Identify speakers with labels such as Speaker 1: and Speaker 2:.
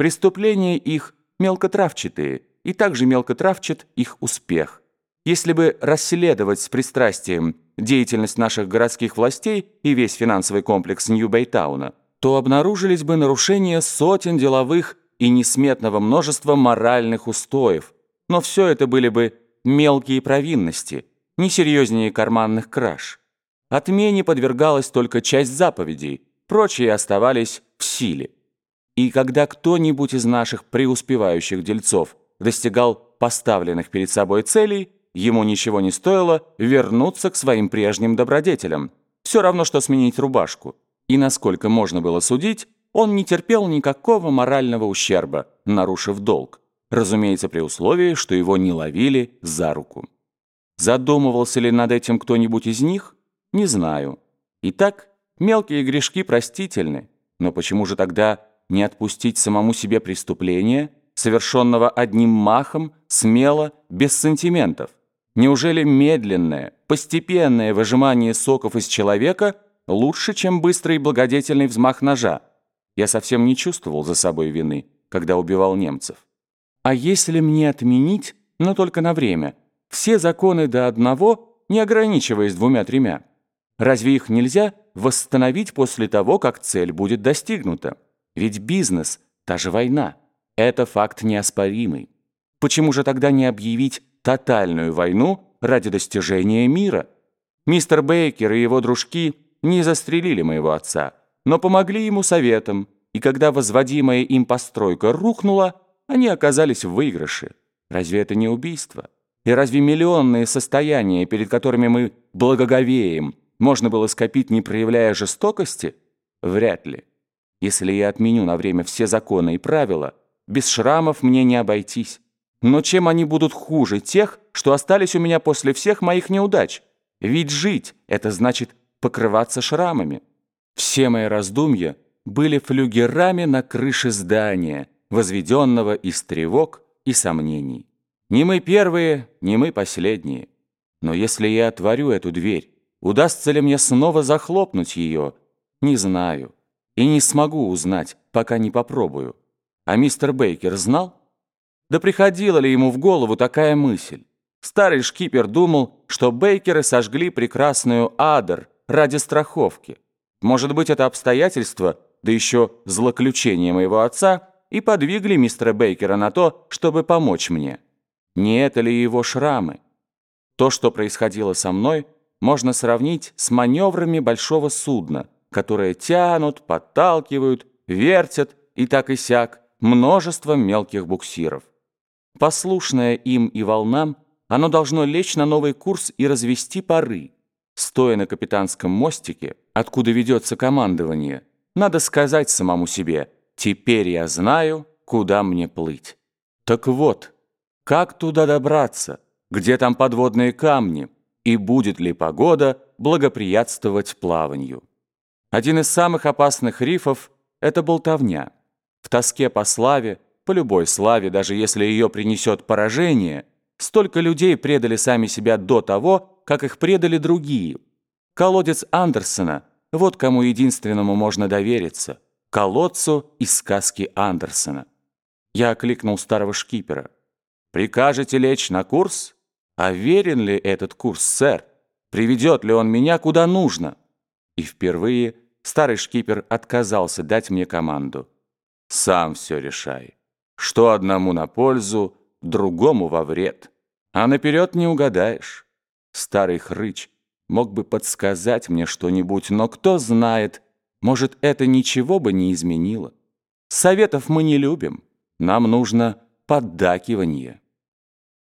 Speaker 1: Преступления их мелкотравчатые, и также мелкотравчат их успех. Если бы расследовать с пристрастием деятельность наших городских властей и весь финансовый комплекс Нью-Бэйтауна, то обнаружились бы нарушения сотен деловых и несметного множества моральных устоев. Но все это были бы мелкие провинности, несерьезнее карманных краж. Отмене подвергалась только часть заповедей, прочие оставались в силе. И когда кто-нибудь из наших преуспевающих дельцов достигал поставленных перед собой целей, ему ничего не стоило вернуться к своим прежним добродетелям. Все равно, что сменить рубашку. И насколько можно было судить, он не терпел никакого морального ущерба, нарушив долг. Разумеется, при условии, что его не ловили за руку. Задумывался ли над этим кто-нибудь из них? Не знаю. Итак, мелкие грешки простительны, но почему же тогда не отпустить самому себе преступление, совершенного одним махом, смело, без сантиментов? Неужели медленное, постепенное выжимание соков из человека лучше, чем быстрый благодетельный взмах ножа? Я совсем не чувствовал за собой вины, когда убивал немцев. А если мне отменить, но только на время, все законы до одного, не ограничиваясь двумя-тремя? Разве их нельзя восстановить после того, как цель будет достигнута? Ведь бизнес, та же война, это факт неоспоримый. Почему же тогда не объявить тотальную войну ради достижения мира? Мистер Бейкер и его дружки не застрелили моего отца, но помогли ему советом, и когда возводимая им постройка рухнула, они оказались в выигрыше. Разве это не убийство? И разве миллионные состояния, перед которыми мы благоговеем, можно было скопить, не проявляя жестокости? Вряд ли. Если я отменю на время все законы и правила, без шрамов мне не обойтись. Но чем они будут хуже тех, что остались у меня после всех моих неудач? Ведь жить — это значит покрываться шрамами. Все мои раздумья были флюгерами на крыше здания, возведенного из тревог и сомнений. Не мы первые, не мы последние. Но если я отворю эту дверь, удастся ли мне снова захлопнуть ее? Не знаю. И не смогу узнать, пока не попробую. А мистер Бейкер знал? Да приходила ли ему в голову такая мысль? Старый шкипер думал, что Бейкеры сожгли прекрасную Адер ради страховки. Может быть, это обстоятельство, да еще злоключение моего отца, и подвигли мистера Бейкера на то, чтобы помочь мне. Не это ли его шрамы? То, что происходило со мной, можно сравнить с маневрами большого судна, которое тянут, подталкивают, вертят и так и сяк множеством мелких буксиров. Послушное им и волнам, оно должно лечь на новый курс и развести пары. Стоя на капитанском мостике, откуда ведется командование, надо сказать самому себе «теперь я знаю, куда мне плыть». Так вот, как туда добраться, где там подводные камни, и будет ли погода благоприятствовать плаванию. Один из самых опасных рифов – это болтовня. В тоске по славе, по любой славе, даже если ее принесет поражение, столько людей предали сами себя до того, как их предали другие. Колодец Андерсона – вот кому единственному можно довериться. Колодцу из сказки Андерсона. Я окликнул старого шкипера. «Прикажете лечь на курс? А верен ли этот курс, сэр? Приведет ли он меня куда нужно?» И впервые старый шкипер отказался дать мне команду. «Сам все решай. Что одному на пользу, другому во вред. А наперед не угадаешь». Старый хрыч мог бы подсказать мне что-нибудь, но кто знает, может, это ничего бы не изменило. Советов мы не любим, нам нужно поддакивание.